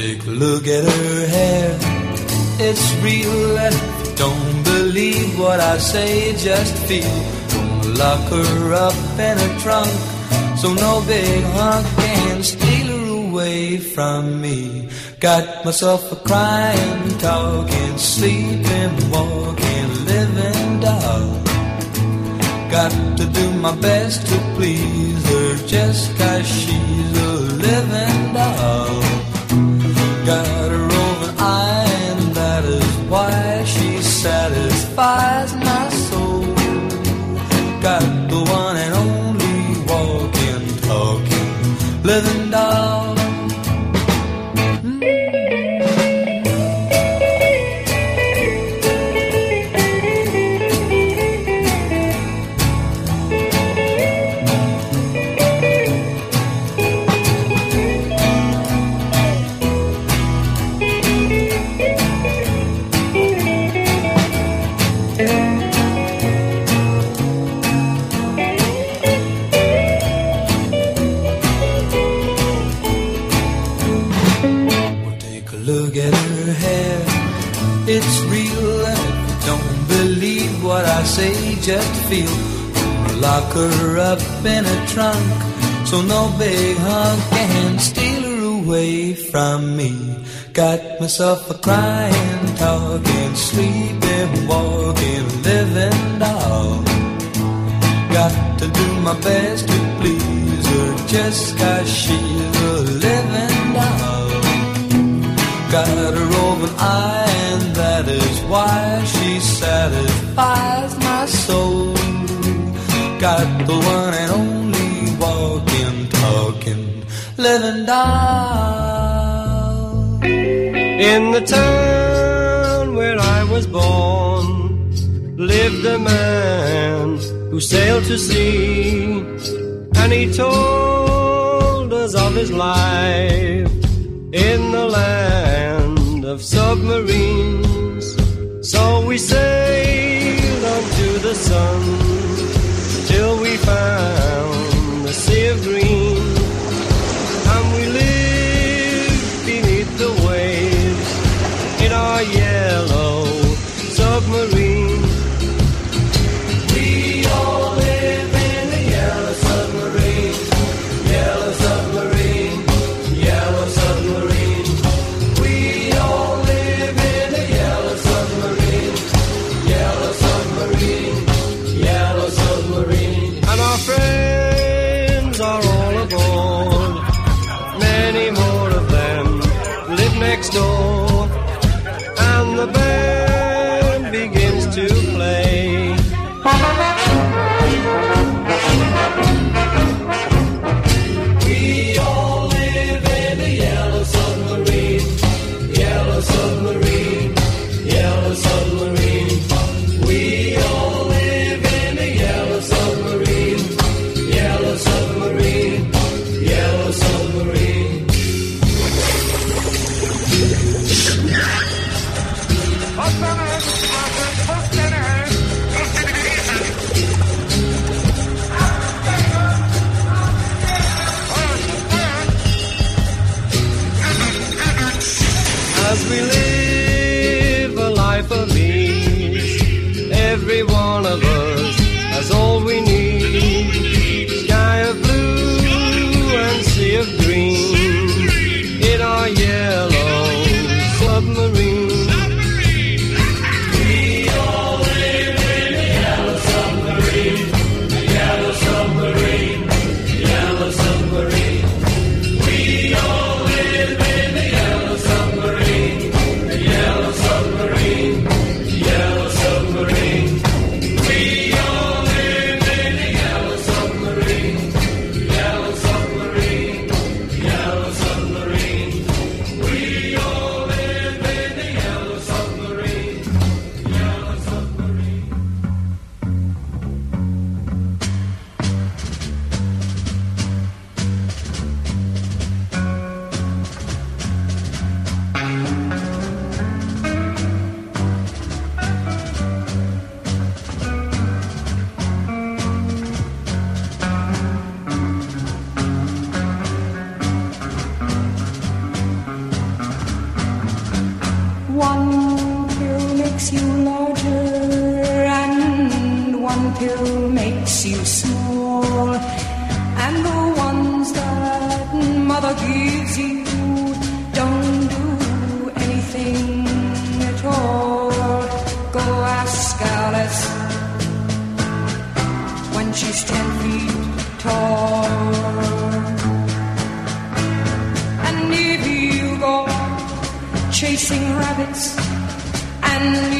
take a look at her hair. It's real, and don't believe what I say, just feel. Gonna lock her up in a trunk, so no big hunk can steal her away from me. Got myself a crying, talking, sleeping, walking, living doll. Got to do my best to please her just cause she's a living doll. Got a roving eye, and that is why she satisfies my soul. Got the one and only walking, talking, living doll. Gonna lock her up in a trunk, so no big hunk can steal her away from me. Got myself a crying, talking, sleeping, walking, living doll. Got to do my best to please her just cause she's a living. Got a roving eye, and that is why she satisfies my soul. Got the one and only walking, talking, living doll. In the town where I was born lived a man who sailed to sea, and he told us of his life in the land of submarines. So we sailed onto the sun till we found the sea of green, chasing rabbits and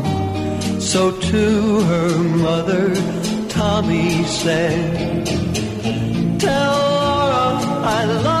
So to her mother, Tommy said, Tell Laura I love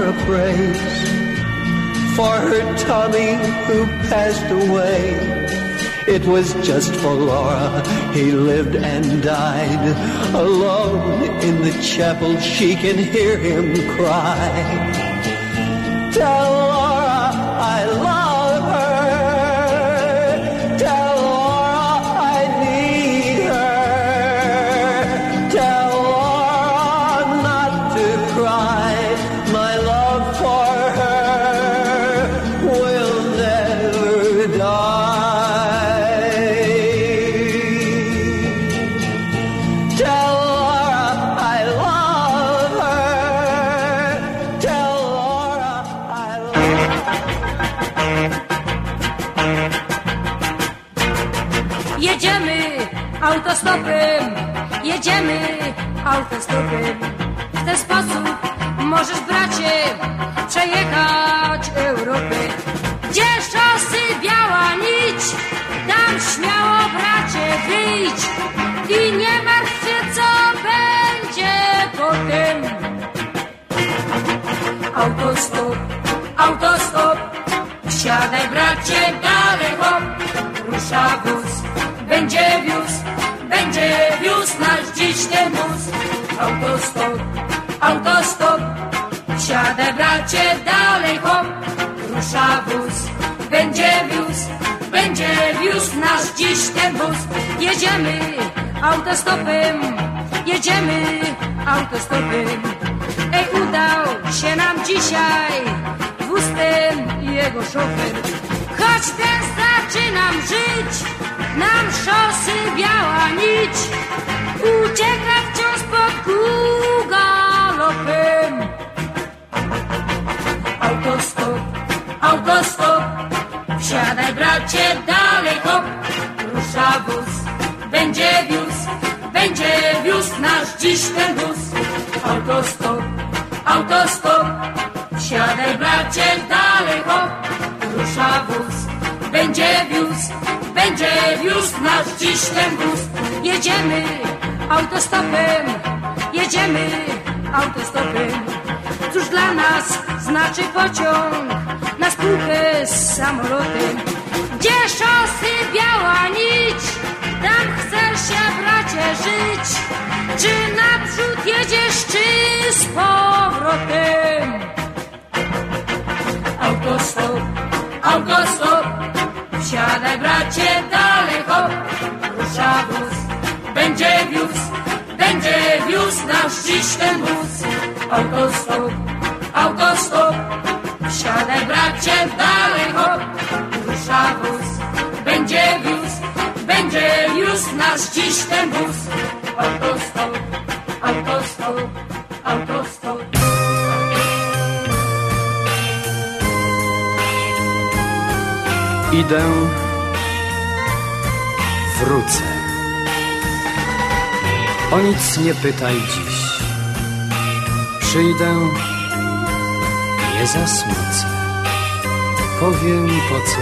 where Laura prays for her Tommy who passed away. It was just for Laura he lived and died. Alone in the chapel, she can hear him cry. Tell autostopem, jedziemy autostopem. W ten sposób możesz, bracie, przejechać Europę. Gdzie szosy biała nić, tam śmiało, bracie, wyjdź i nie martw się, co będzie potem. Autostop, autostop, wsiadaj, bracie, dalej hop, rusza wóz, będzie wiózł, autostop, wsiadaj, bracie, dalej hop, rusza wóz, będzie wiózł, będzie wiózł nasz dziś ten wóz. Jedziemy autostopem, jedziemy autostopem. Ej, udał się nam dzisiaj wóz ten i jego szofer. Choć ten zaczynam żyć, nam szosy biała nić. Ucieka wciąż pod kół galopem. Autostop, autostop, wsiadaj bracie, dalej hop. Rusza wóz, będzie wiózł, będzie wiózł nasz dziś ten wóz. Autostop, autostop, wsiadaj bracie, dalej hop. Rusza wóz, będzie wiózł, będzie wiózł nasz dziś ten wóz. Jedziemy autostopem, jedziemy autostopem. Cóż dla nas znaczy pociąg na spółkę z samolotem? Gdzie szosy biała nić, tam chcesz się bracie żyć. Czy naprzód jedziesz, czy z powrotem? Autostop, autostop, wsiadaj bracie, dalej hop, rusza wóz, będzie wiózł, będzie wiózł nasz dziś ten wóz. Autostop, autostop, wsiadaj bracie, dalej hop, rusza wóz, będzie wiózł, będzie wiózł nasz dziś ten wóz. Autostop, autostop, autostop. Idę, wrócę. O nic nie pytaj dziś. Przyjdę, nie zasmucę. Powiem, po co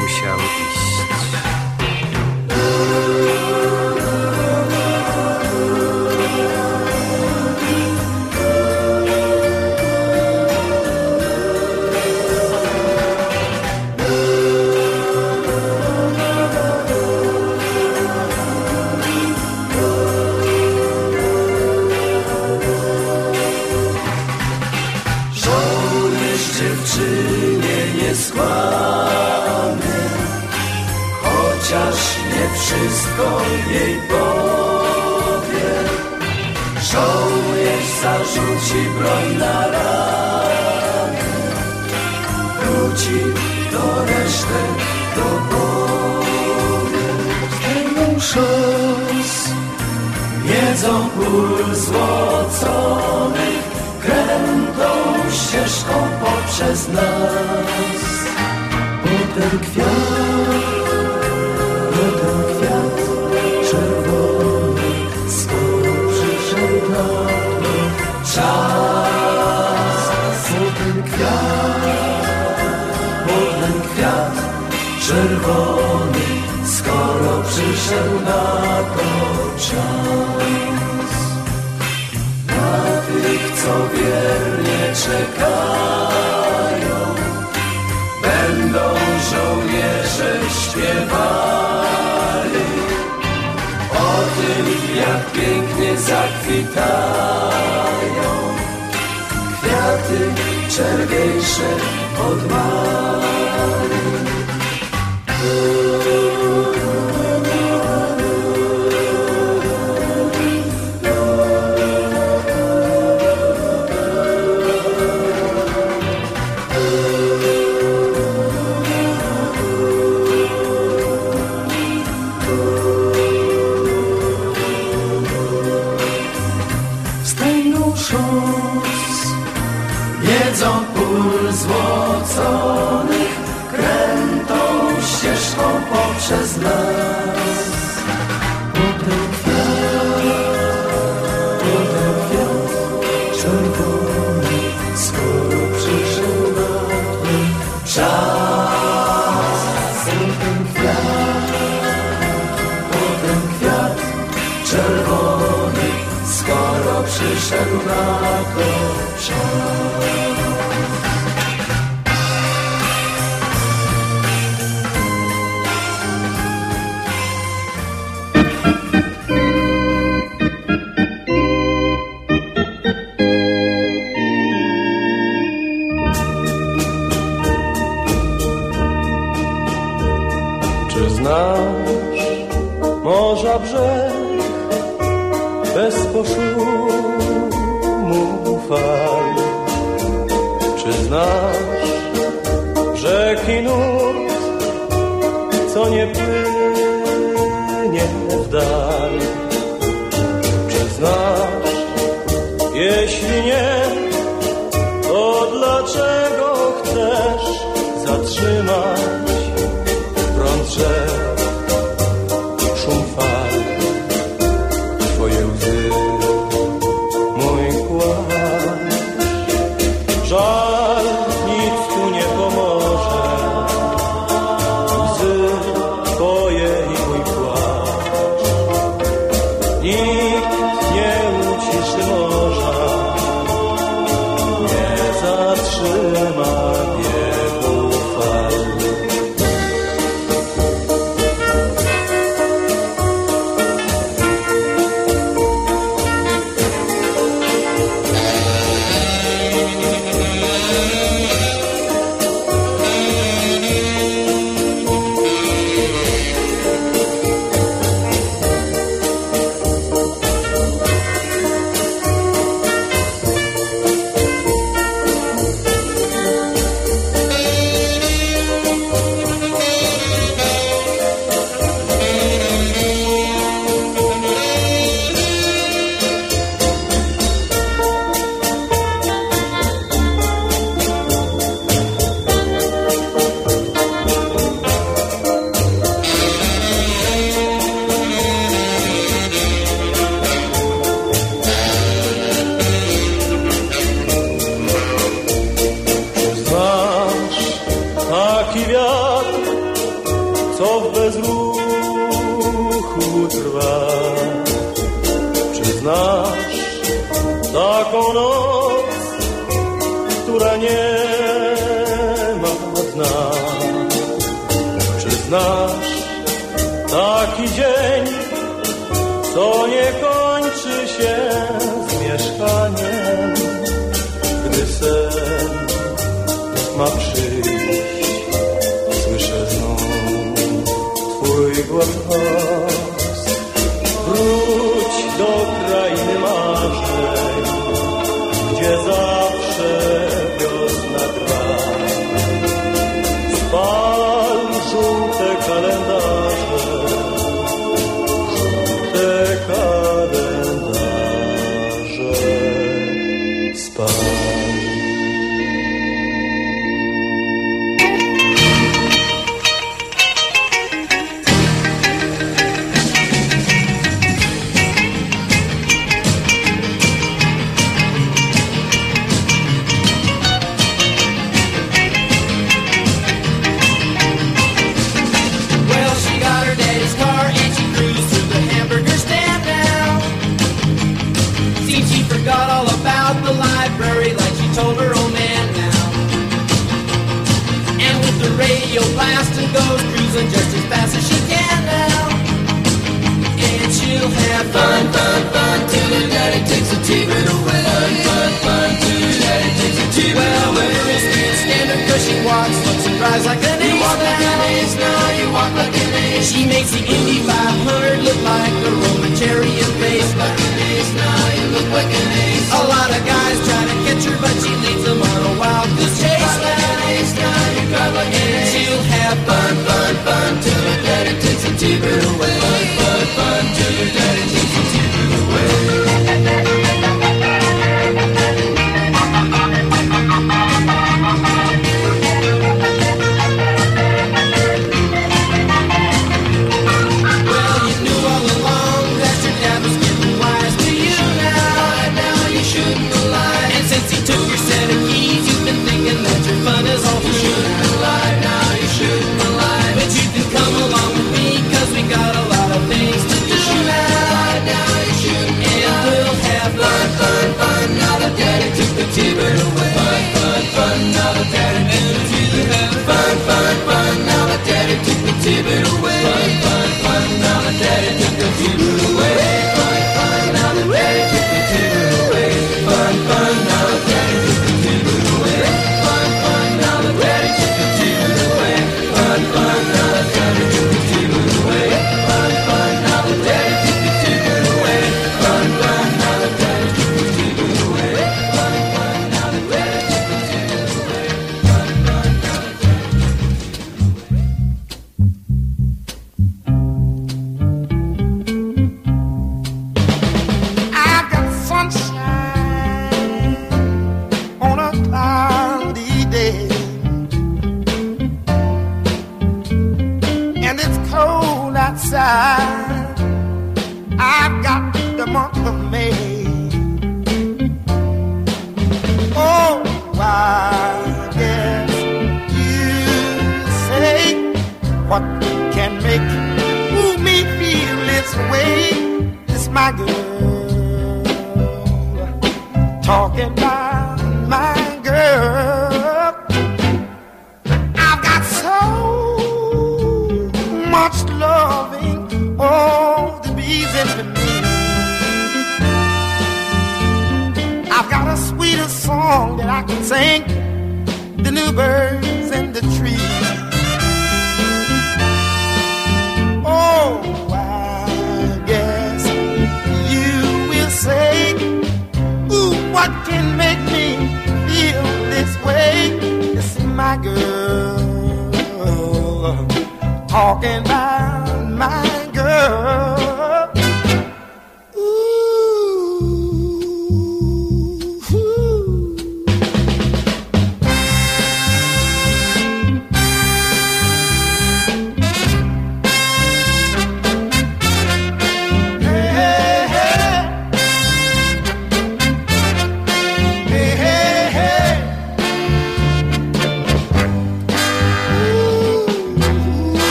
musiał iść. wszystko jej powie. Żołnierz zarzuci broń na ramię, wróci do reszty, do głowy. Zdejmą szos, jedzą ból złoconych, krętą ścieżką poprzez nas. Potem kwiat czas. Bo ten kwiat, bo ten kwiat czerwony Skoro przyszedł na to czas. Na tych, co wiernie czekają Będą żołnierze śpiewali O tym, jak pięknie zakwitają czerwiejsze od.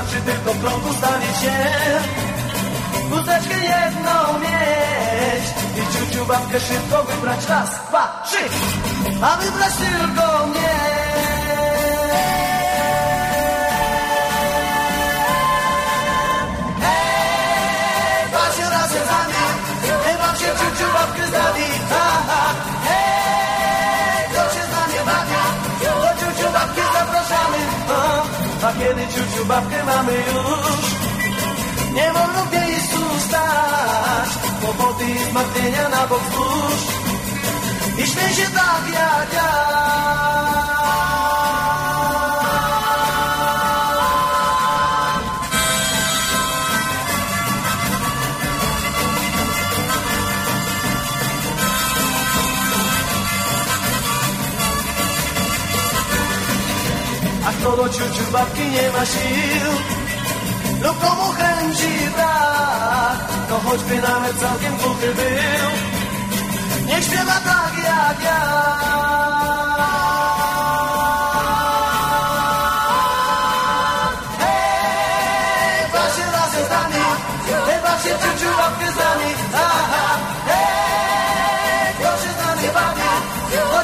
wystarczy tylko prądu stanie się. Chusteczkę jedną mieć I ciuciu babkę szybko wybrać. Raz, dwa, trzy. A wybrać tylko mnie. Hej, baw się razem z nami się ciuciu babkę z ha, ha. kiedy ciuciu babkę mamy już. Nie wolno w jej stać, kłopoty i zmartwienia na bok. I śmiej się tak jak ja. Solo ciuciu babki nie ma sił. No komu chęci brak To choćby nawet całkiem głuchy był. Niech śpiewa tak jak ja.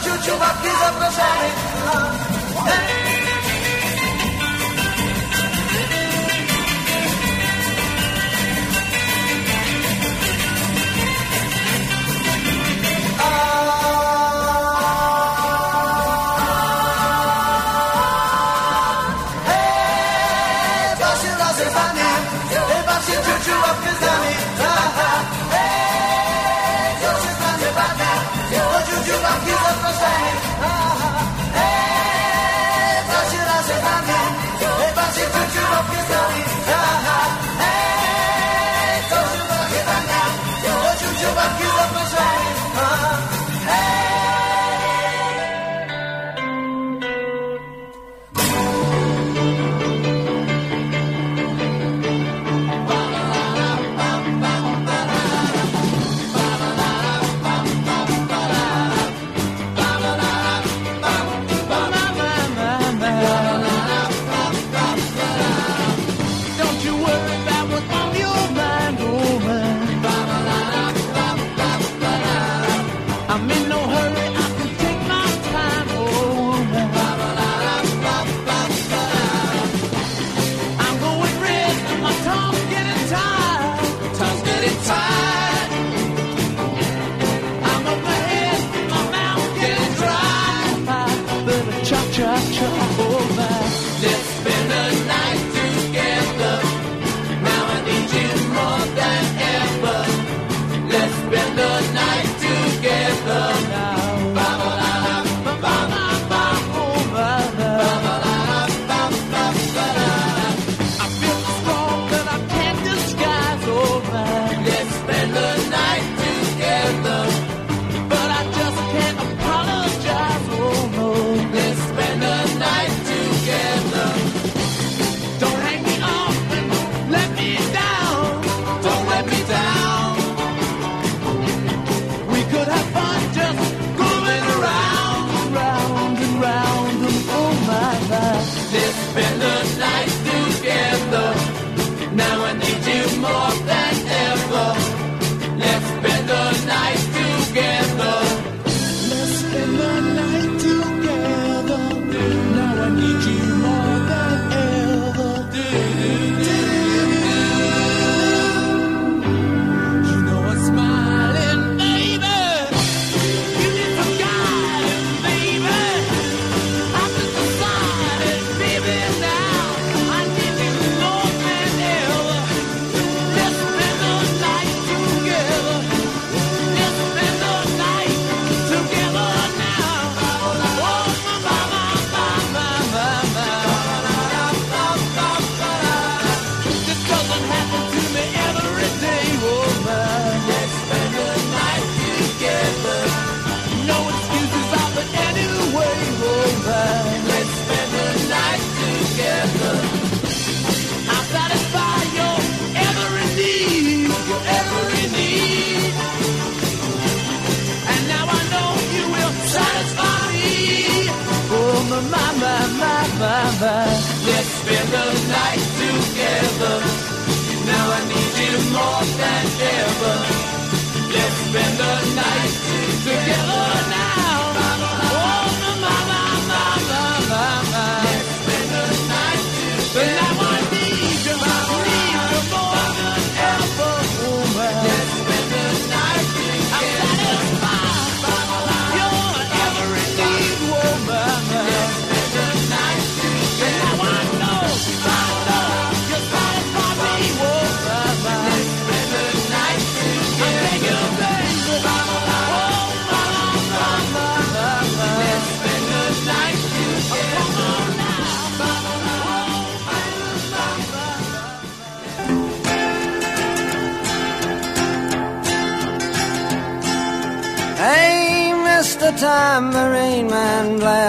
Ciuciu babki zapraszamy. Hej!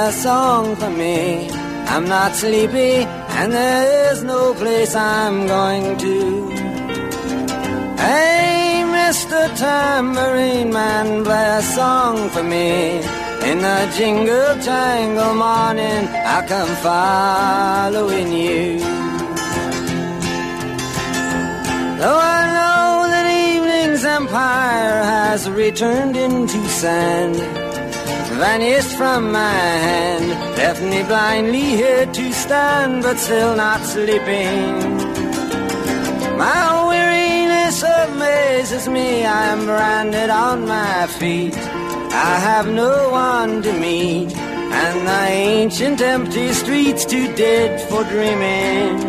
A song for me. I'm not sleepy, and there is no place I'm going to. Hey, Mr. Tambourine Man, play a song for me. In the jingle jangle morning, I come following you. Though I know that evening's empire has returned into sand, vanished from my hand, left me blindly here to stand, but still not sleeping. My weariness amazes me, I am branded on my feet. I have no one to meet, and the ancient empty streets too dead for dreaming.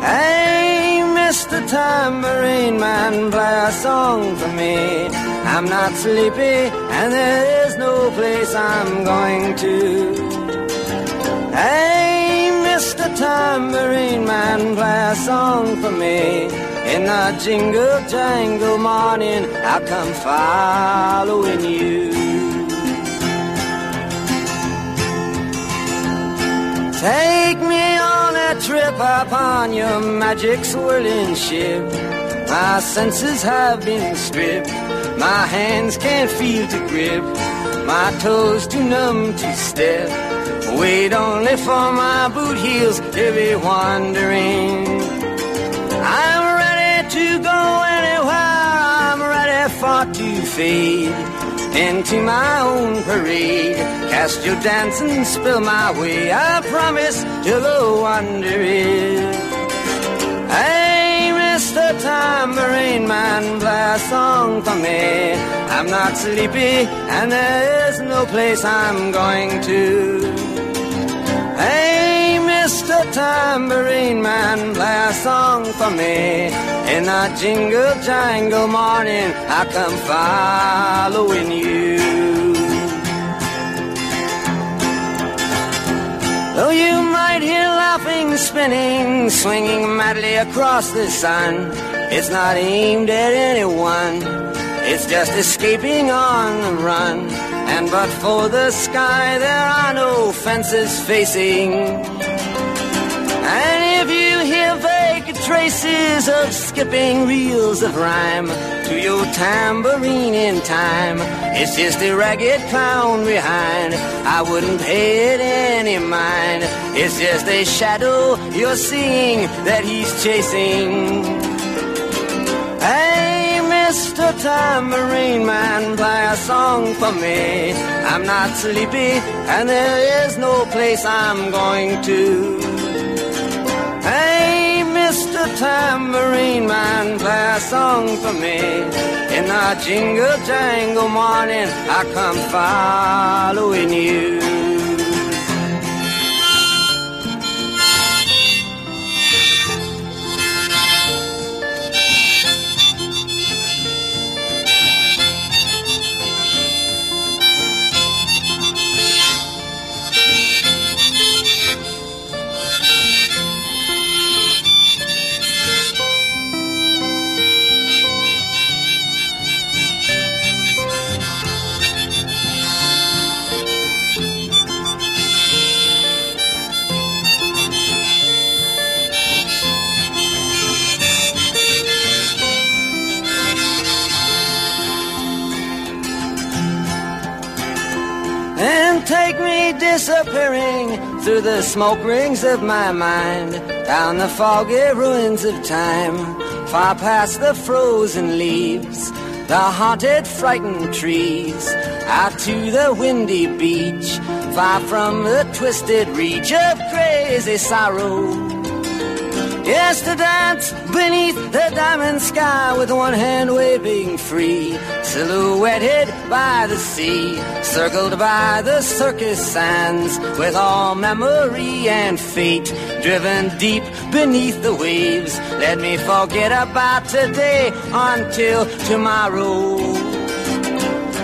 Hey, Mr. Tambourine Man, play a song for me. I'm not sleepy, and there is no place I'm going to. Hey, Mr. Tambourine Man, play a song for me. In the jingle jangle morning, I'll come following you. Take me on a trip upon your magic swirling ship. My senses have been stripped. My hands can't feel to grip. My toes too numb to step. Wait only for my boot heels to be wandering. I'm ready to go anywhere. I'm ready for to fade into my own parade. Cast your dance and spill my way. I promise to go under it. Hey, Mr. Tambourine Man, play a song for me. I'm not sleepy, and there is no place I'm going to. Hey, Mr. Tambourine Man, play a song for me. In a jingle jangle morning, I come following you. Though you might hear laughing, spinning, swinging madly across the sun, it's not aimed at anyone. It's just escaping on the run. And but for the sky, there are no fences facing. And if you hear vague traces of skipping reels of rhyme to your tambourine in time, it's just a ragged clown behind. I wouldn't pay it any mind. It's just a shadow you're seeing that he's chasing. Hey, Mr. Tambourine Man, play a song for me. I'm not sleepy, and there is no place I'm going to. Hey. Tambourine Man, play a song for me. In the jingle jangle morning, I come following you. Take me disappearing through the smoke rings of my mind, down the foggy ruins of time, far past the frozen leaves, the haunted, frightened trees, out to the windy beach, far from the twisted reach of crazy sorrow. Yes, to dance beneath the diamond sky with one hand waving free, silhouetted by the sea, circled by the circus sands, with all memory and fate driven deep beneath the waves. Let me forget about today until tomorrow.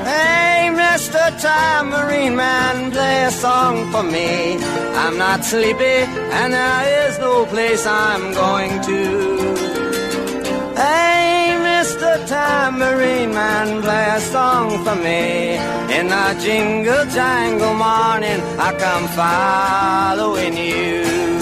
Hey, Mr. Tambourine Man, play a song for me. I'm not sleepy, and there is no place I'm going to. Hey, Mr. tambourine man play a song for me. In the jingle jangle morning, I come following you.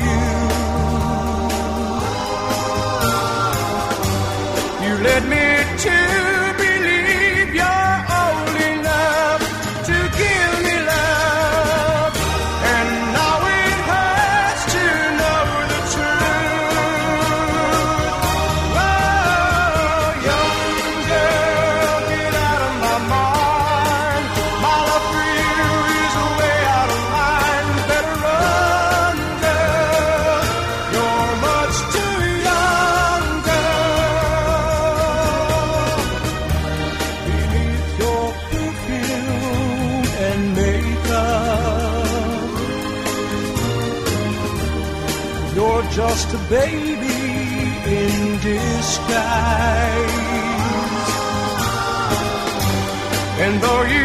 Baby in disguise. And though you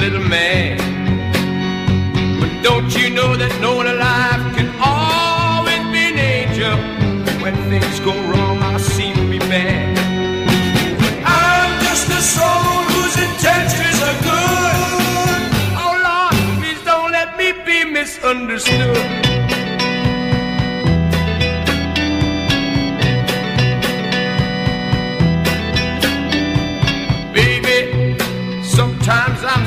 little mad. But don't you know that no one alive can always be an angel? When things go wrong, I seem to be bad. I'm just a soul whose intentions are good. Oh Lord, please don't let me be misunderstood. Baby, sometimes I'm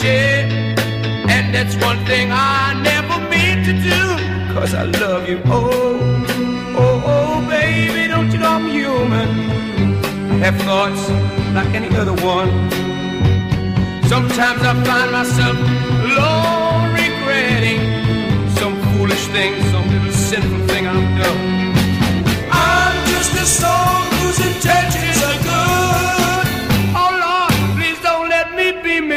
share. And that's one thing I never mean to do, cause I love you. Oh, oh, oh, baby, don't you know I'm human? Have thoughts like any other one. Sometimes I find myself alone regretting some foolish thing, some little sinful thing I've done. I'm just a soul whose intentions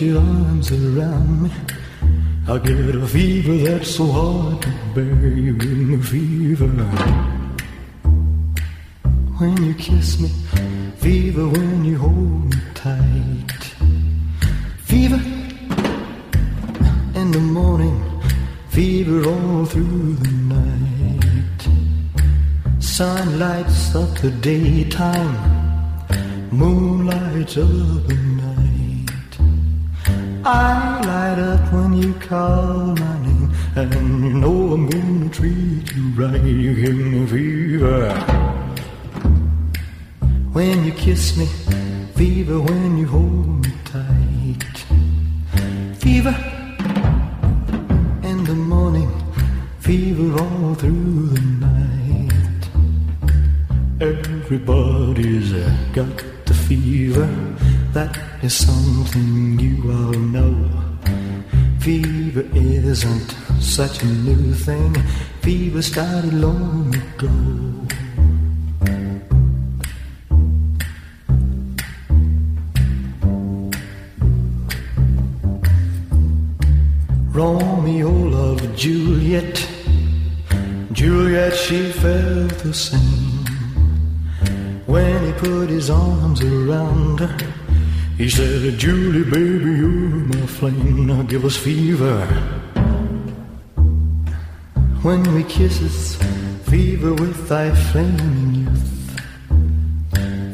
Your arms around me, I get a fever that's so hard to bear. You give me fever. When you kiss me, fever when you hold me tight. Fever in the morning, fever all through the night. Sun lights up the daytime, moon lights up the. I light up when you call my name, and you know I'm gonna treat you right. You give me fever. When you kiss me, fever when such a new thing, fever started long ago. Kisses, fever with thy flaming youth.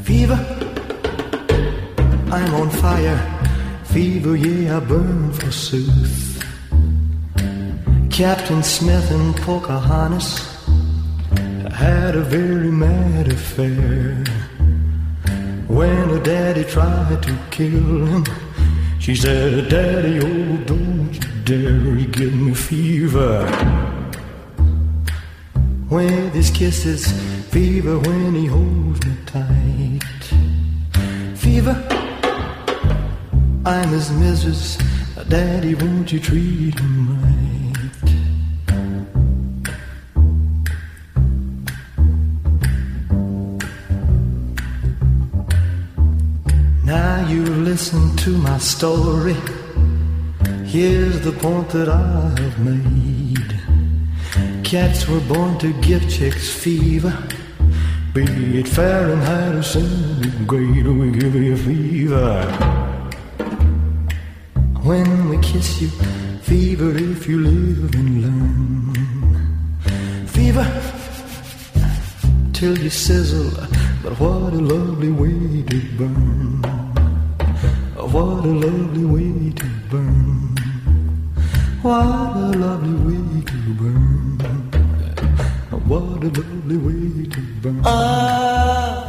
Fever, I'm on fire. Fever, yeah, I burn forsooth. Captain Smith and Pocahontas had a very mad affair. When her daddy tried to kill him, she said, Daddy, oh, don't you dare give me fever. With his kisses, fever when he holds me tight. Fever, I'm his missus. Daddy, won't you treat him right? Now you listen to my story. Here's the point that I have made. Cats were born to give chicks fever. Be it Fahrenheit or centigrade, we give you a fever. When we kiss you, fever if you live and learn. Fever till you sizzle, but what a lovely way to burn. What a lovely way to burn. What a lovely way to burn. What a lovely way to burn. Now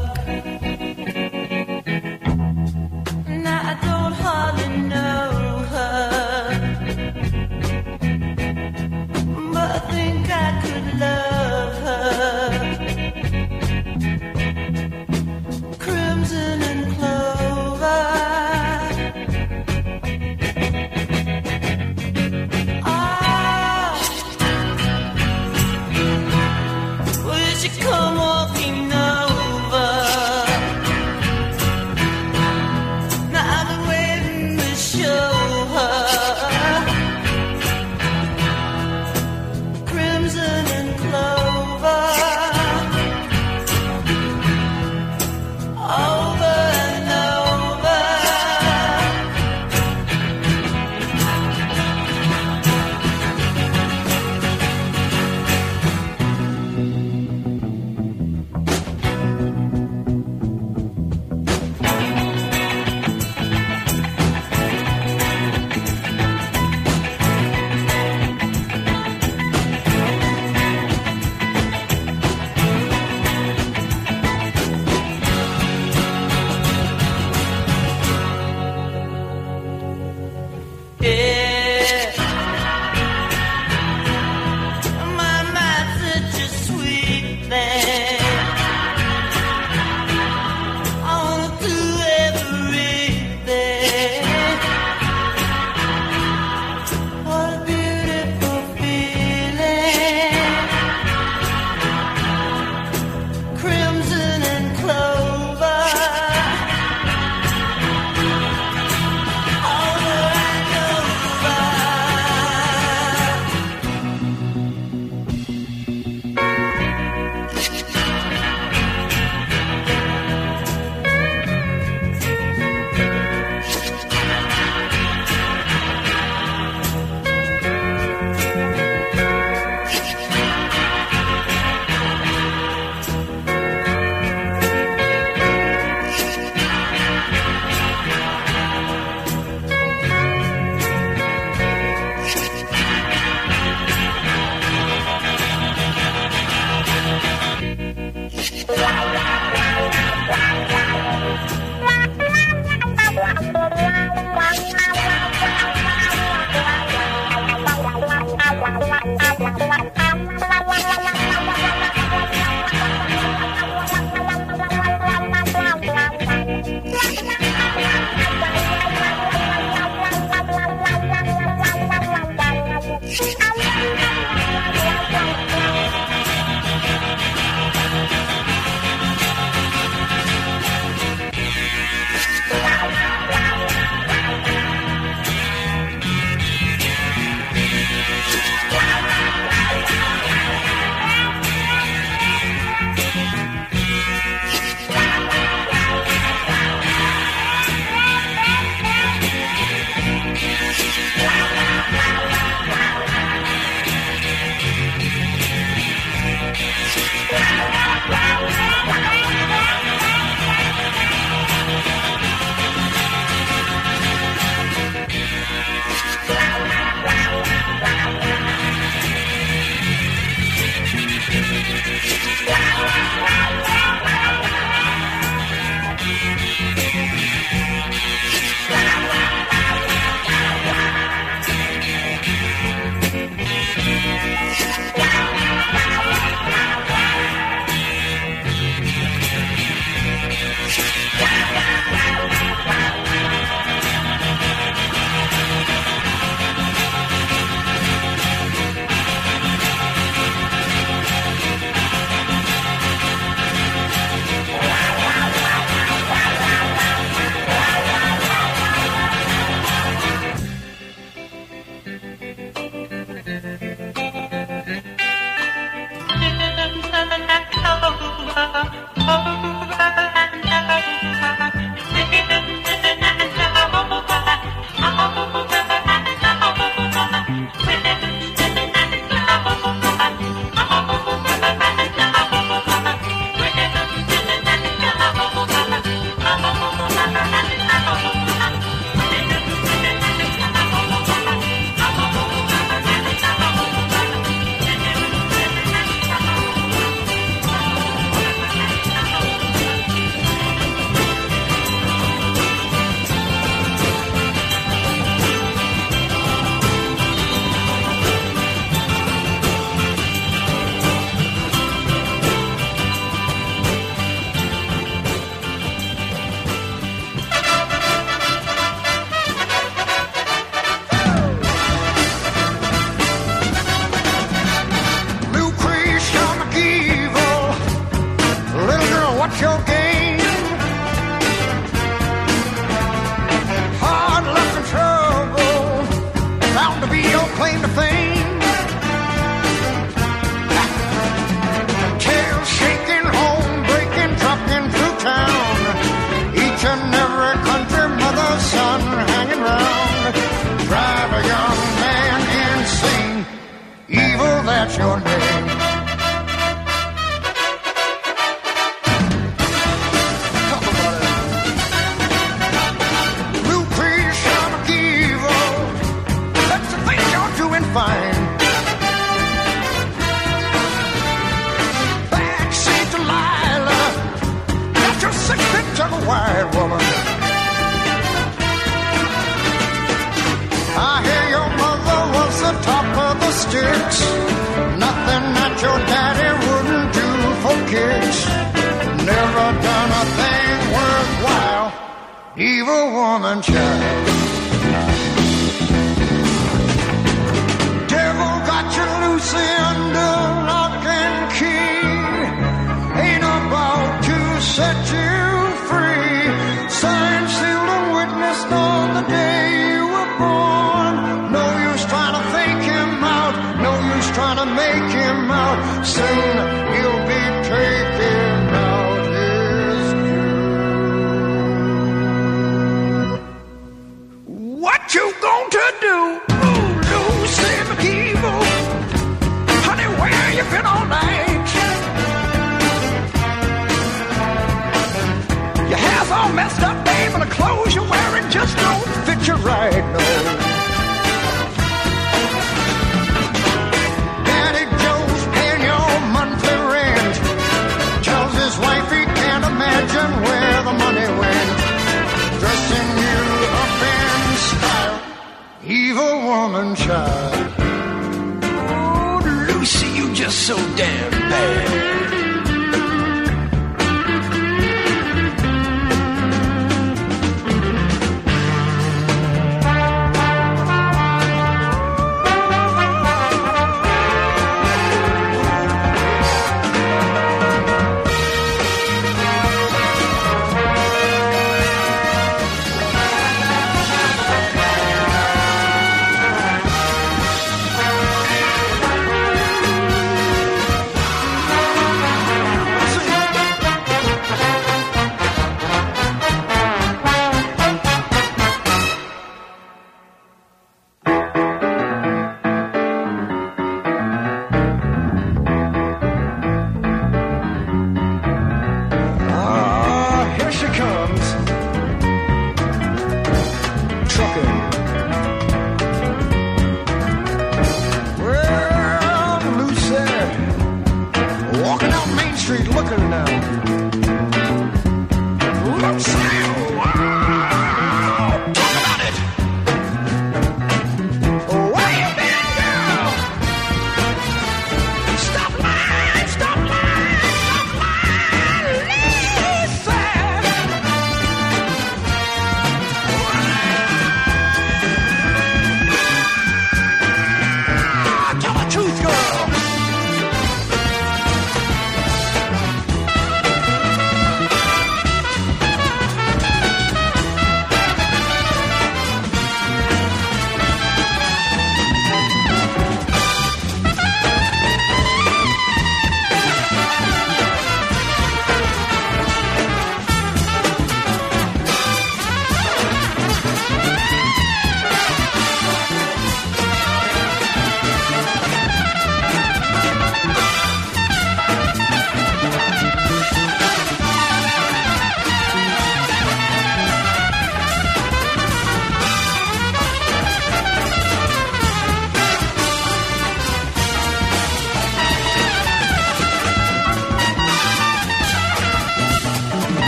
going do? Child.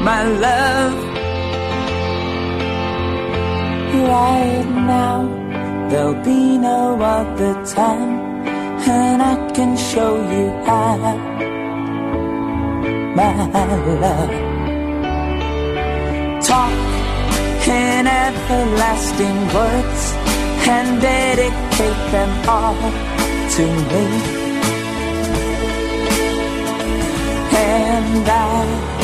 my love. Right now, there'll be no other time, and I can show you how, my love. Talk in everlasting words and dedicate them all to me. And I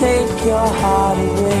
take your heart away.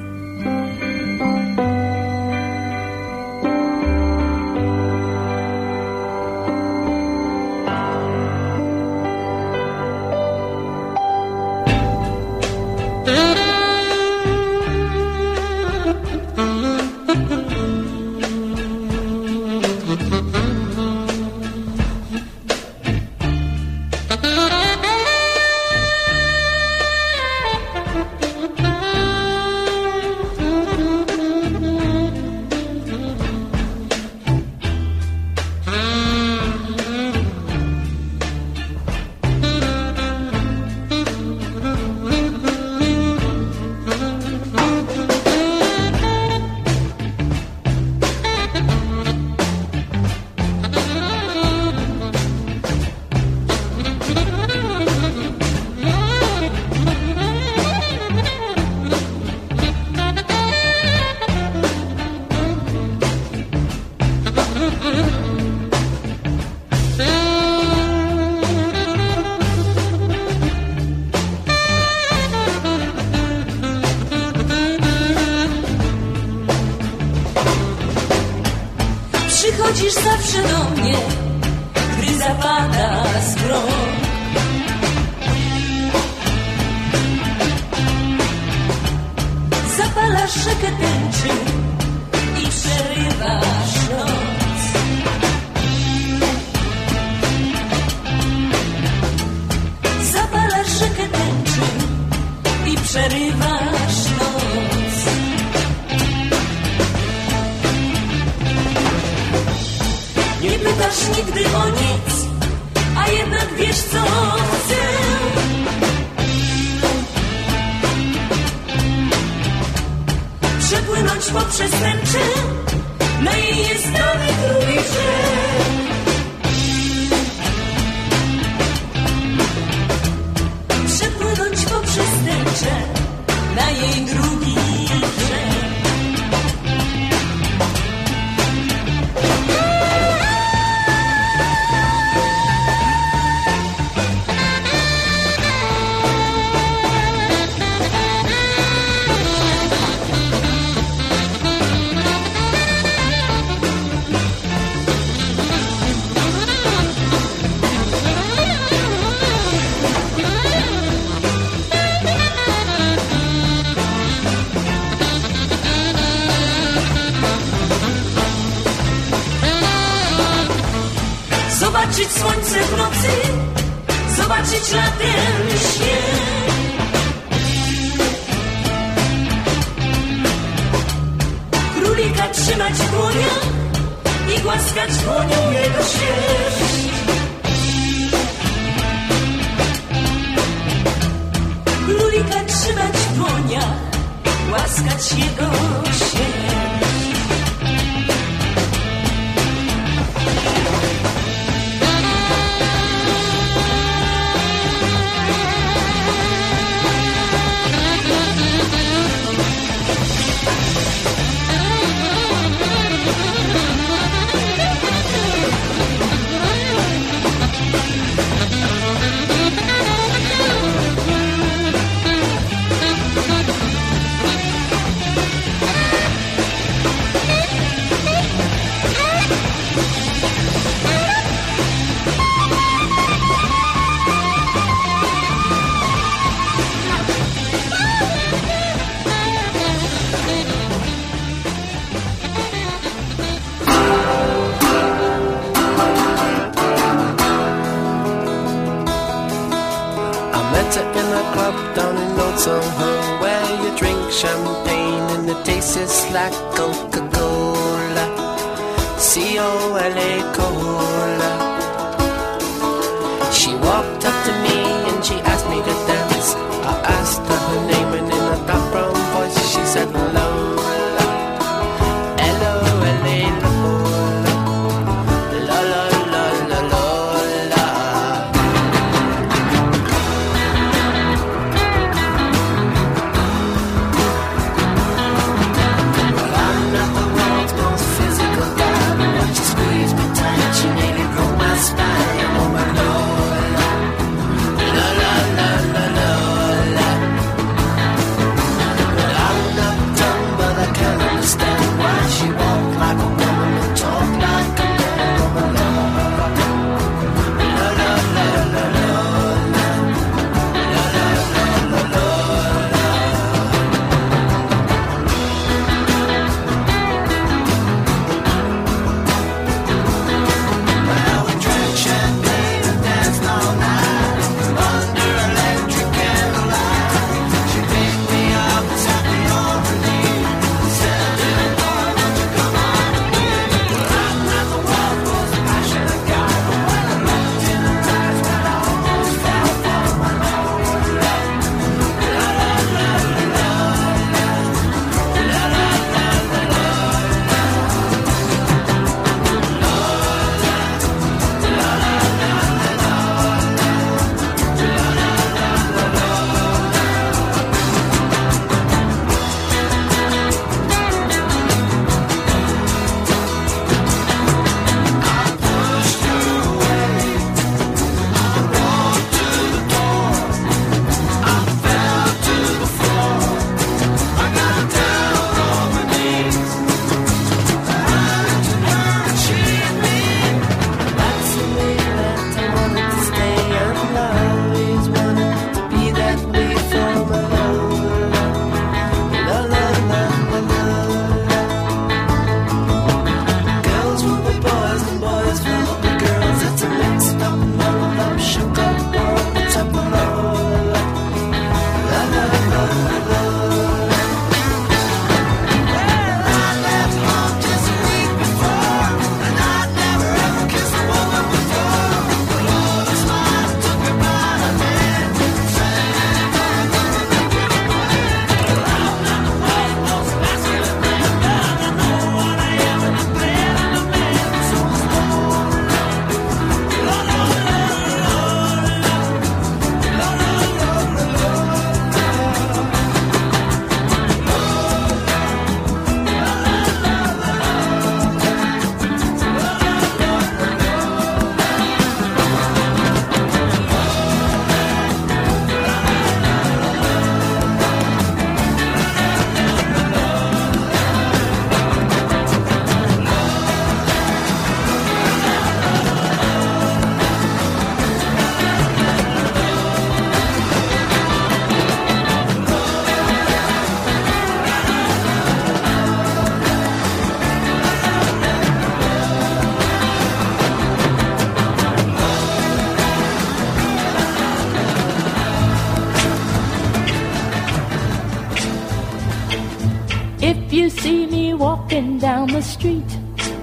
walking down the street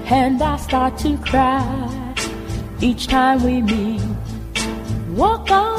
and I start to cry each time we meet. Walk on.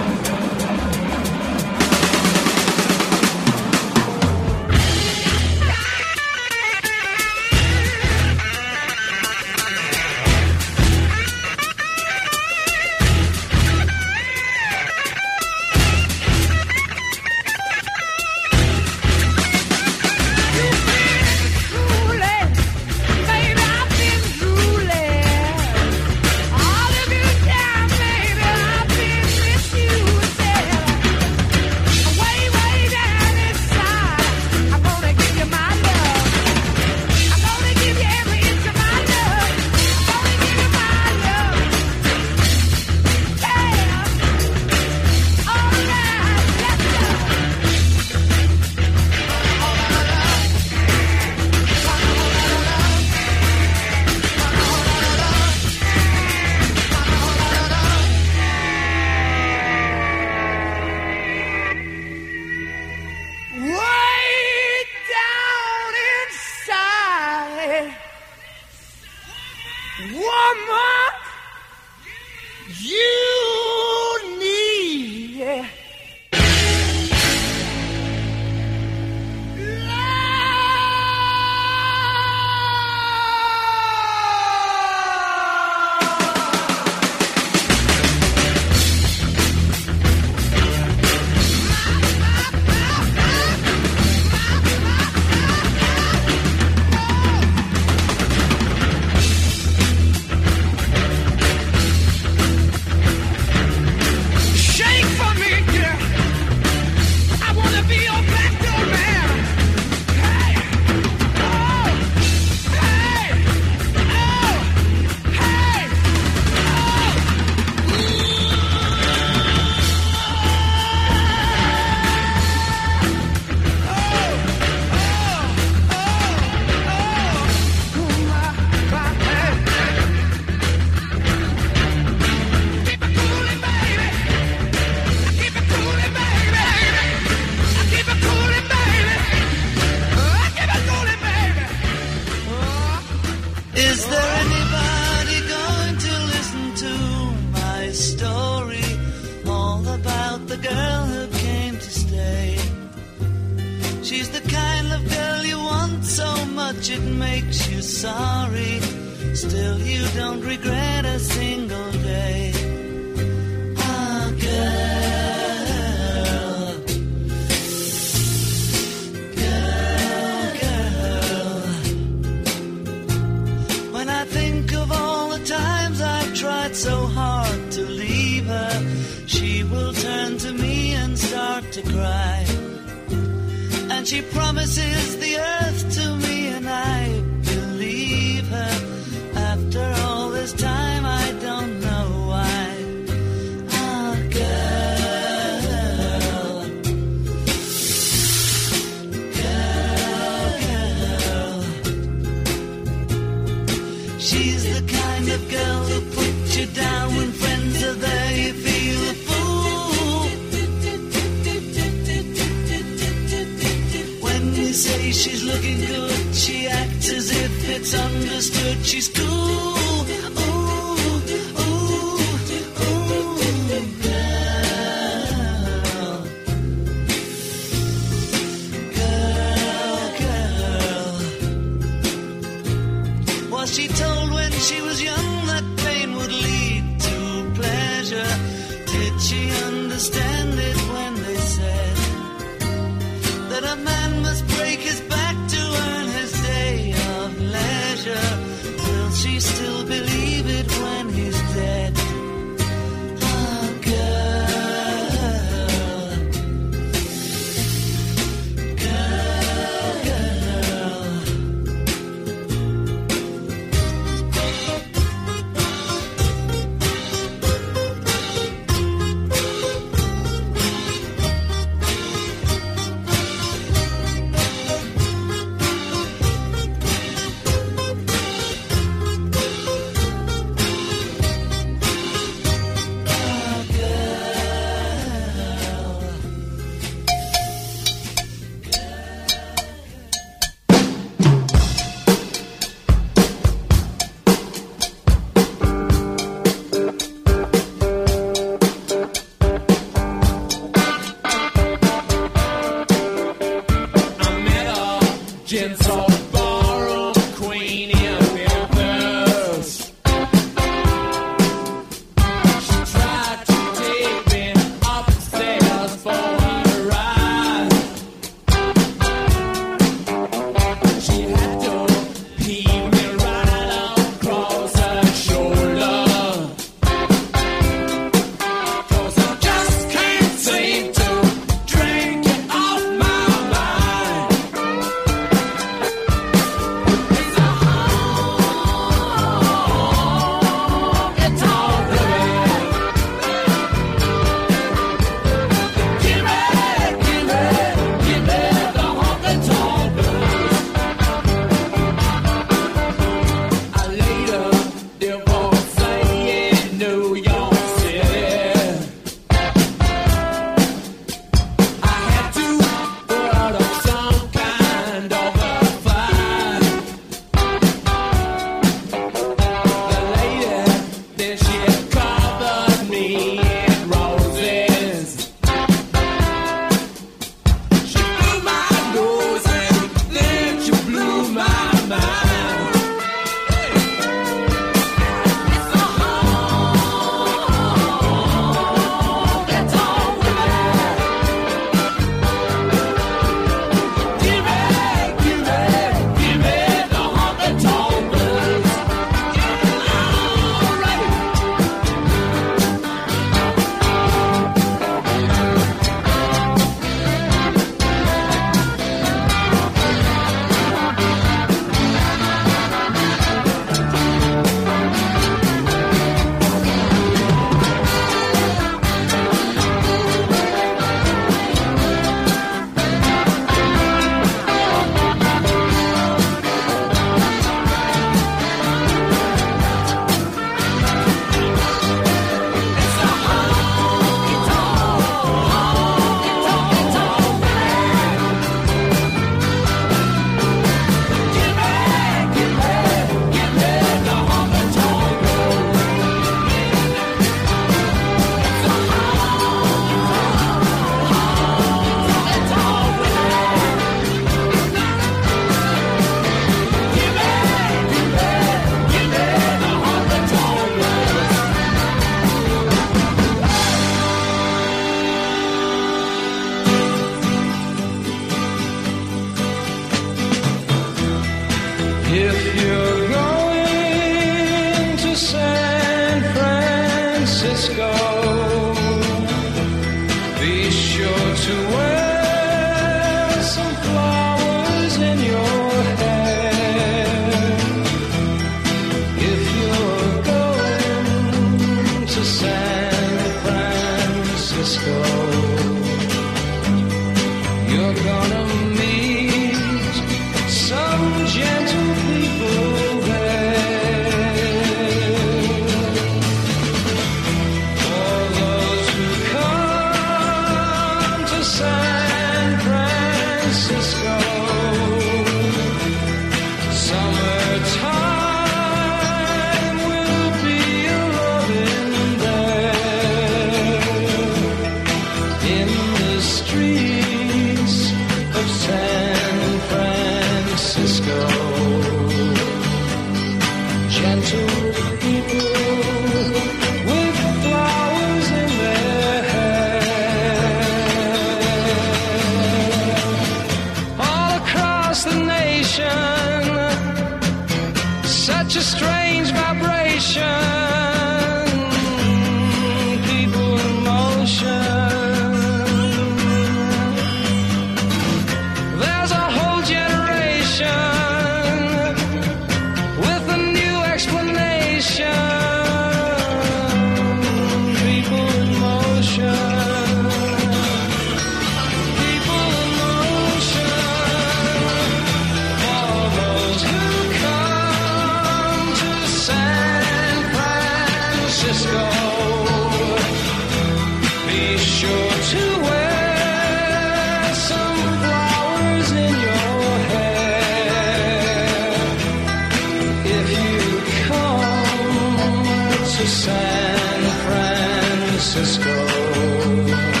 Francisco,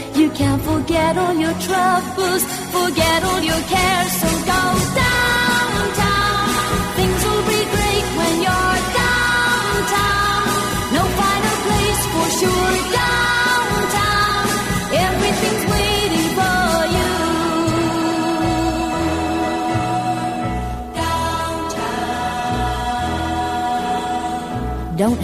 You can't forget all your troubles, forget all your cares. So go downtown.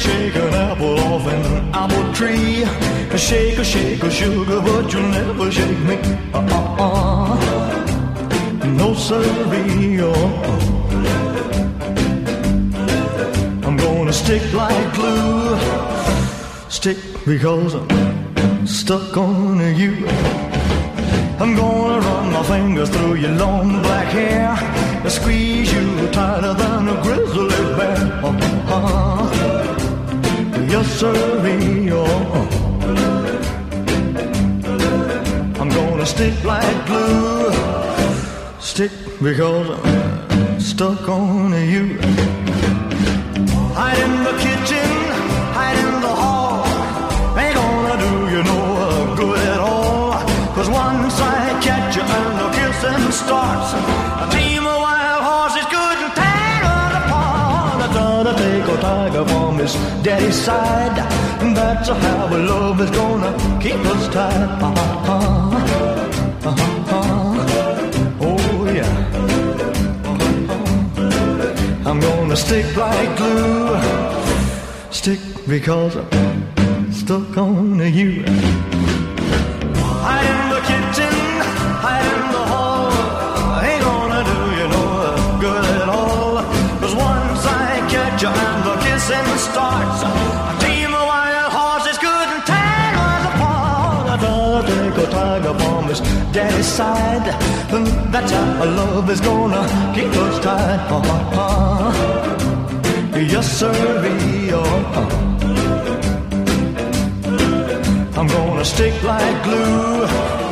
shake an apple off an apple tree. Shake a shake a sugar, but you'll never shake me. Uh-uh-uh. No siree. Oh. I'm gonna stick like glue. Stick because I'm stuck on you. I'm gonna run my fingers through your long black hair. Squeeze you tighter than a grizzly bear. Uh-huh. Yes, sirree. Oh. I'm gonna stick like glue. Stick because I'm stuck on you. Hide in the kitchen, hide in the hall. Ain't gonna do you no good at all. Cause once I catch you and the kissing starts, a tiger from his daddy's side. That's how our love is gonna keep us tied. Uh-huh. Uh-huh. Oh yeah. I'm gonna stick like glue. Stick because I'm stuck on you. A tiger from his daddy's side. That's how love is gonna keep us tied. Uh-huh. Yes, sir, oh. I'm gonna stick like glue,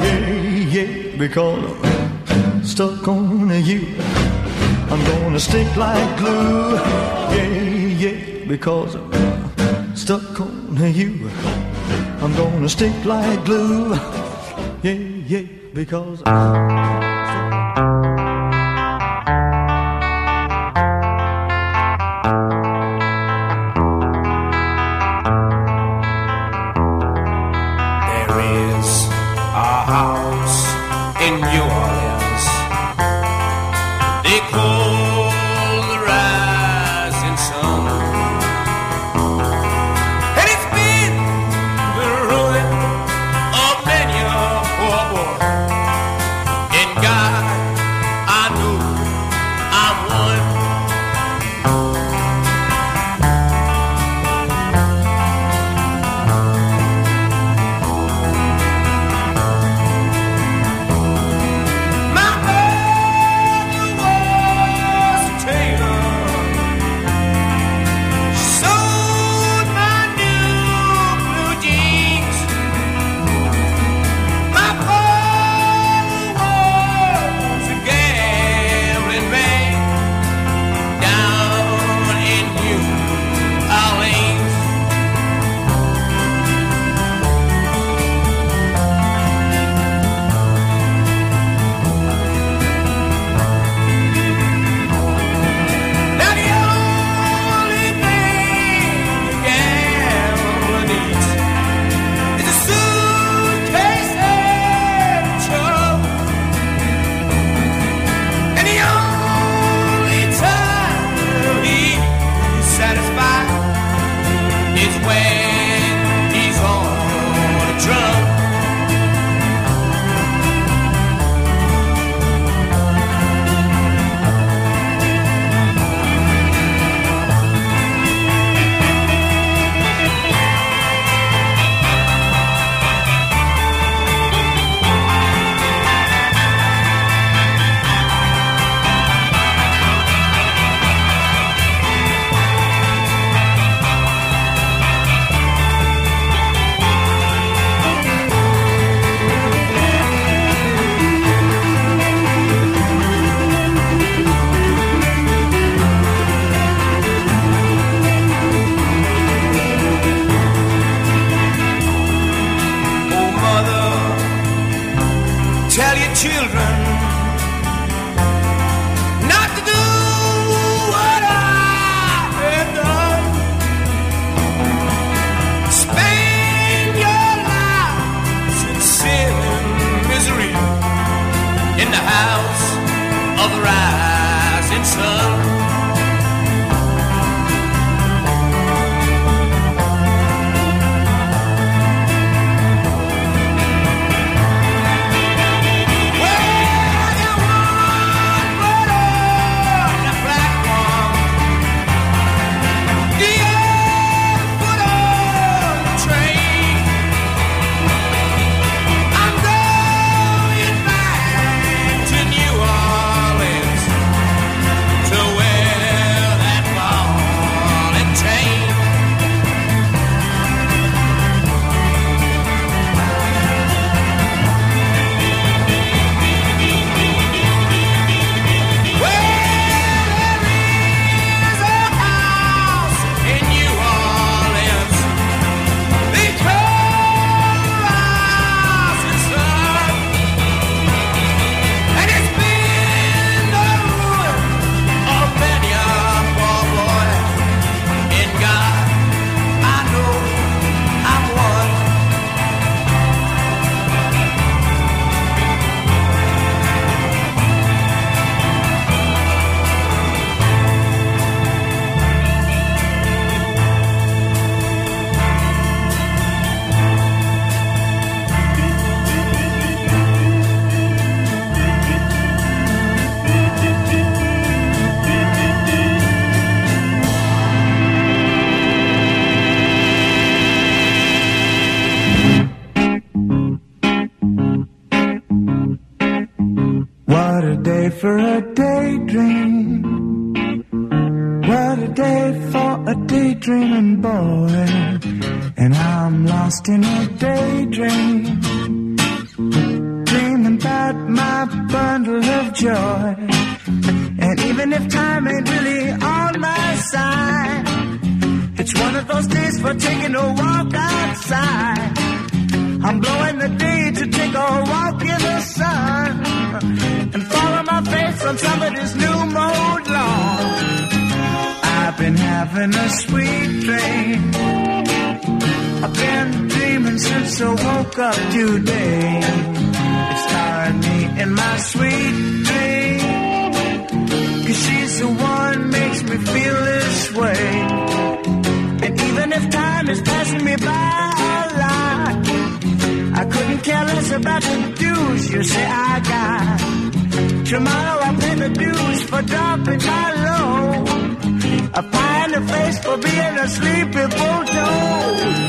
yeah, yeah, because I'm stuck on you. I'm gonna stick like glue, yeah, yeah, because I'm stuck on you. I'm gonna stick like glue, yeah, yeah, because I'm of joy. And even if time ain't really on my side, it's one of those days for taking a walk outside. I'm blowing the day to take a walk in the sun and follow my face on somebody's new mode lawn. I've been having a sweet dream. I've been dreaming since I woke up today. It's me in my sweet dream. Cause she's the one makes me feel this way. And even if time is passing me by a lot, I couldn't care less about the dues you say I got. Tomorrow I pay the dues for dropping my load. A pie in the face for being a sleepy bulldog.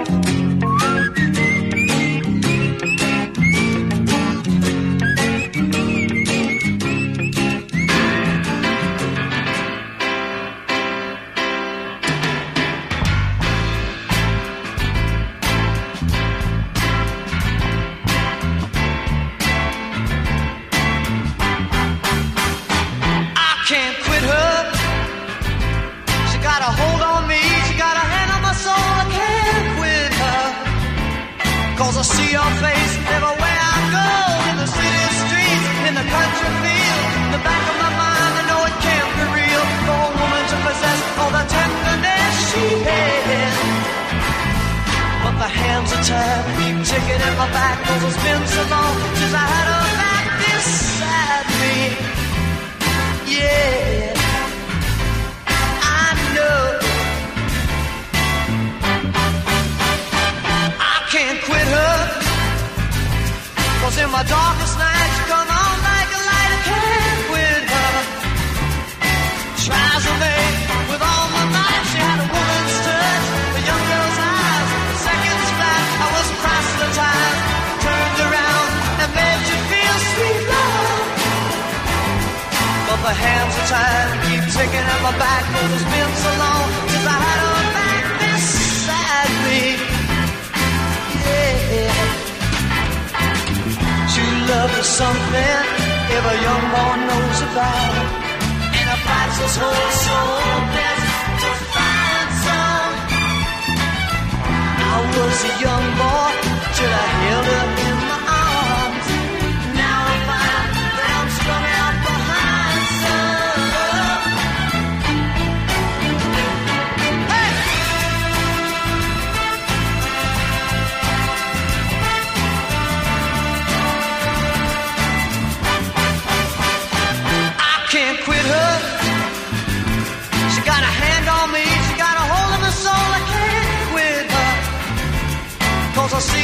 Your face everywhere I go. In the city streets, in the country field. In the back of my mind, I know it can't be real. For a woman to possess all the tenderness she has. But the hands are tied, keep ticking at my back. Cause it's been so long since I had her in my darkest night, she come on like a light. I can't quit her. Tries to make with all my might. She had a woman's touch, a young girl's eyes. Seconds flat, I was proselytized. Turned around and made you feel sweet love. But the hands are tied, keep ticking at my back. Cause it's been so long since I had her love is something every young boy knows about. And it fights his whole soul best to find some. I was a young boy till I held her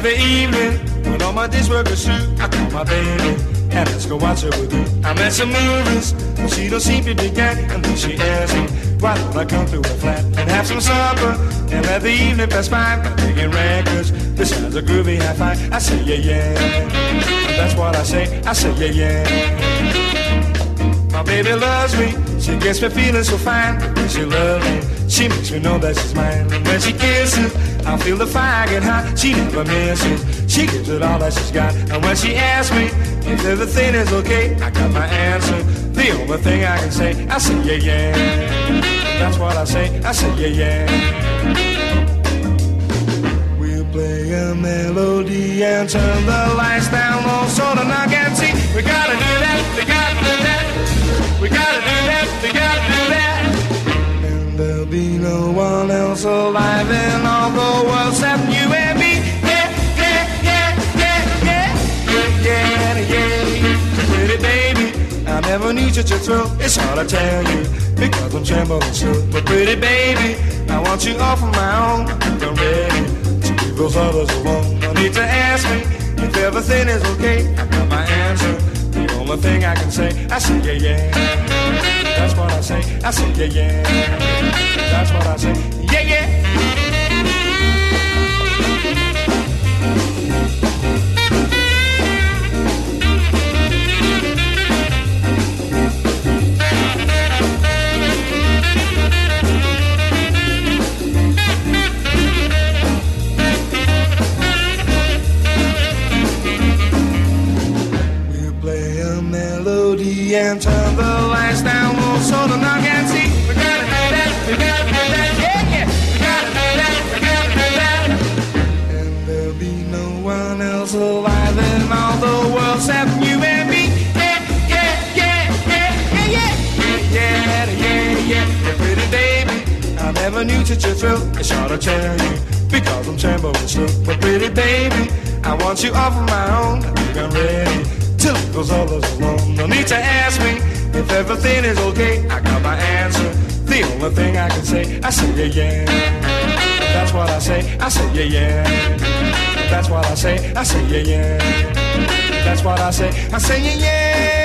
every evening, when all my dishwork is through, I call my baby and ask her what she would do. I'm at some movies, but she don't seem to dig that. And then she asks me, why don't I come to her flat and have some supper and let the evening pass by by digging records. This sounds a groovy high five. I say, yeah, yeah. That's what I say. I say, yeah, yeah. My baby loves me. She gets me feeling so fine. When she loves me, she makes me know that she's mine. When she kisses, I feel the fire get hot. She never misses. She gives it all that she's got. And when she asks me if everything is okay, I got my answer. The only thing I can say, I say yeah yeah. That's what I say. I say yeah yeah. We'll play a melody and turn the lights down low so the knock can see. We gotta do that. We gotta do that. We gotta do that. We gotta do that. Be no one else alive in all the world except you and me. Yeah, yeah, yeah, yeah, yeah, yeah, yeah. Pretty baby, I never need you to thrill. It's hard to tell you because I'm trembling still. But pretty baby, I want you all for my own. I'm ready to leave those others alone. No need to ask me if everything is okay. I got my answer. The only thing I can say, I say yeah yeah. That's what I say. I say yeah yeah. That's what I say. Yeah yeah. And turn never knew such a thrill. It's hard to tell you because I'm trembling still. But pretty baby, I want you all for my own. I think I'm ready to leave those others alone. No need to ask me if everything is okay. I got my answer. The only thing I can say, I say yeah yeah. That's what I say. I say yeah yeah. That's what I say. I say yeah yeah. That's what I say. I say yeah yeah.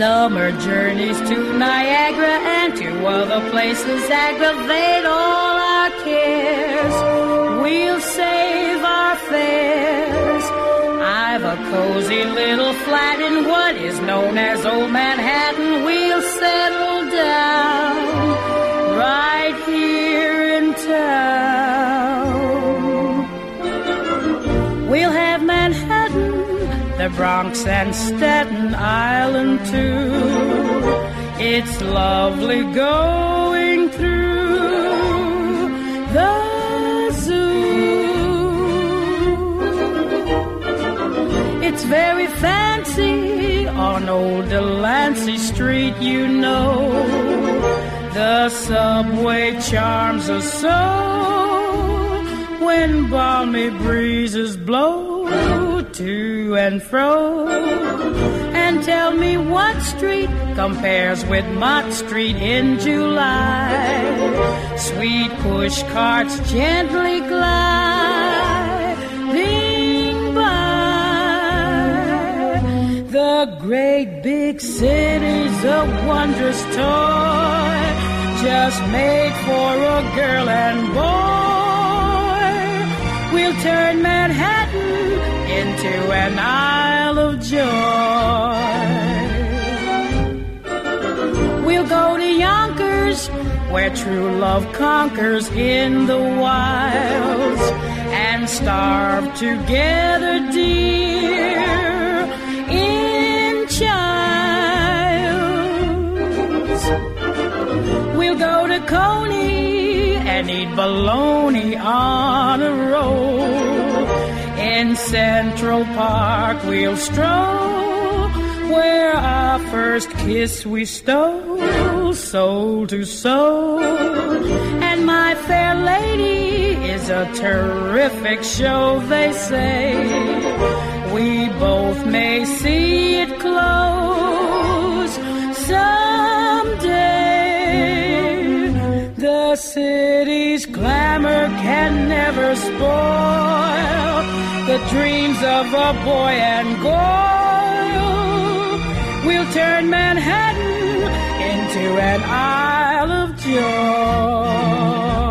Summer journeys to Niagara and to other places aggravate all our cares. We'll save our fares. I've a cozy little flat in what is known as Old Manhattan. Bronx and Staten Island too. It's lovely going through the zoo. It's very fancy on old Delancey Street, you know. The subway charms us so when balmy breezes blow to and fro. And tell me what street compares with Mott Street in July. Sweet push carts gently gliding by. The great big city's a wondrous toy, just made for a girl and boy. We'll turn Manhattan into an Isle of Joy. We'll go to Yonkers, where true love conquers in the wilds, and starve together, dear, in childs. We'll go to Coney and eat bologna on a roll. In Central Park we'll stroll, where our first kiss we stole, soul to soul. And my fair lady is a terrific show, they say. We both may see it close someday. The city's clamor can never spoil dreams of a boy and girl will turn Manhattan into an Isle of Joy.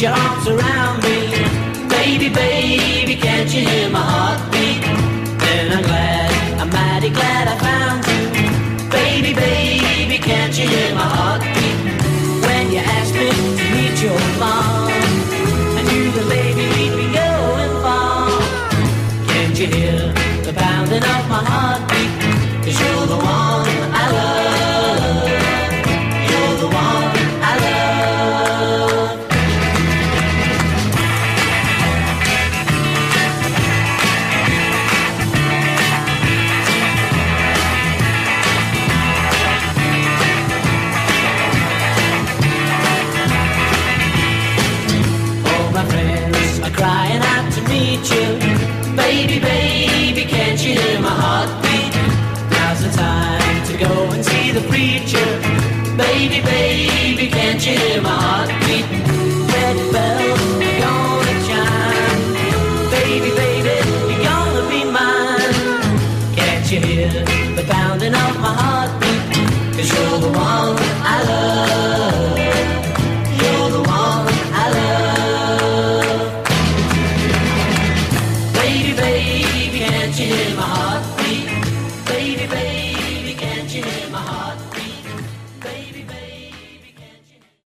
put your arms around me. Baby, baby, can't you hear my heartbeat? Then I'm glad, I'm mighty glad I found you. Baby, baby, can't you hear my heartbeat?